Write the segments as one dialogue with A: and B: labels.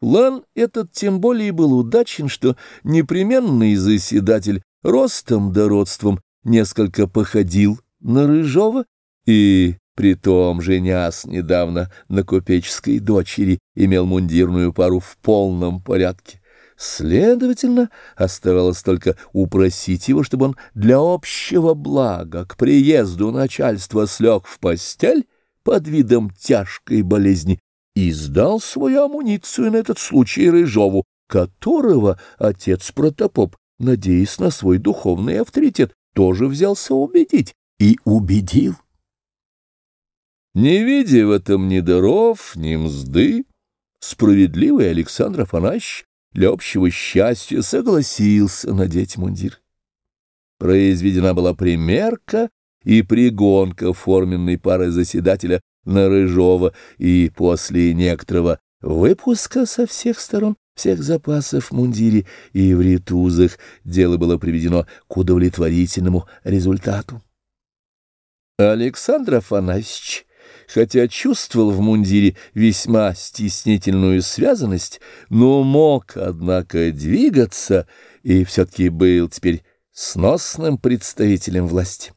A: План этот тем более был удачен, что непременный заседатель ростом да родством несколько походил на Рыжова и притом женясь недавно на купеческой дочери имел мундирную пару в полном порядке. Следовательно, оставалось только упросить его, чтобы он для общего блага к приезду начальства слег в постель под видом тяжкой болезни и сдал свою амуницию на этот случай Рыжову, которого отец Протопоп, надеясь на свой духовный авторитет, тоже взялся убедить и убедил. Не видя в этом ни даров, ни мзды, справедливый Александр Афанасьевич для общего счастья согласился надеть мундир. Произведена была примерка и пригонка форменной пары заседателя на Рыжова, и после некоторого выпуска со всех сторон всех запасов в мундире и в ритузах дело было приведено к удовлетворительному результату. Александр Афанасьевич, хотя чувствовал в мундире весьма стеснительную связанность, но мог, однако, двигаться и все-таки был теперь сносным представителем власти.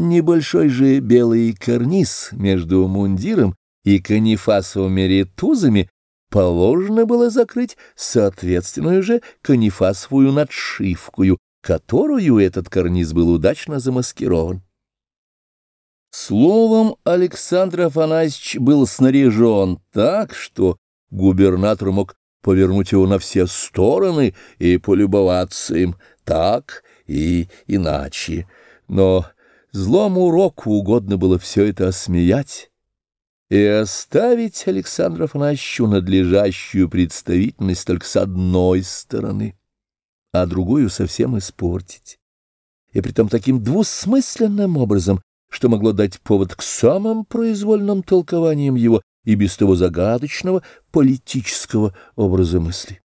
A: Небольшой же белый карниз между мундиром и канифасовыми ретузами положено было закрыть соответственную же канифасовую надшивкую, которую этот карниз был удачно замаскирован. Словом, Александр Афанасьевич был снаряжен так, что губернатор мог повернуть его на все стороны и полюбоваться им так и иначе. Но Злому року угодно было все это осмеять и оставить Александру Афанасьевичу надлежащую представительность только с одной стороны, а другую совсем испортить. И притом таким двусмысленным образом, что могло дать повод к самым произвольным толкованиям его и без того загадочного политического образа мысли.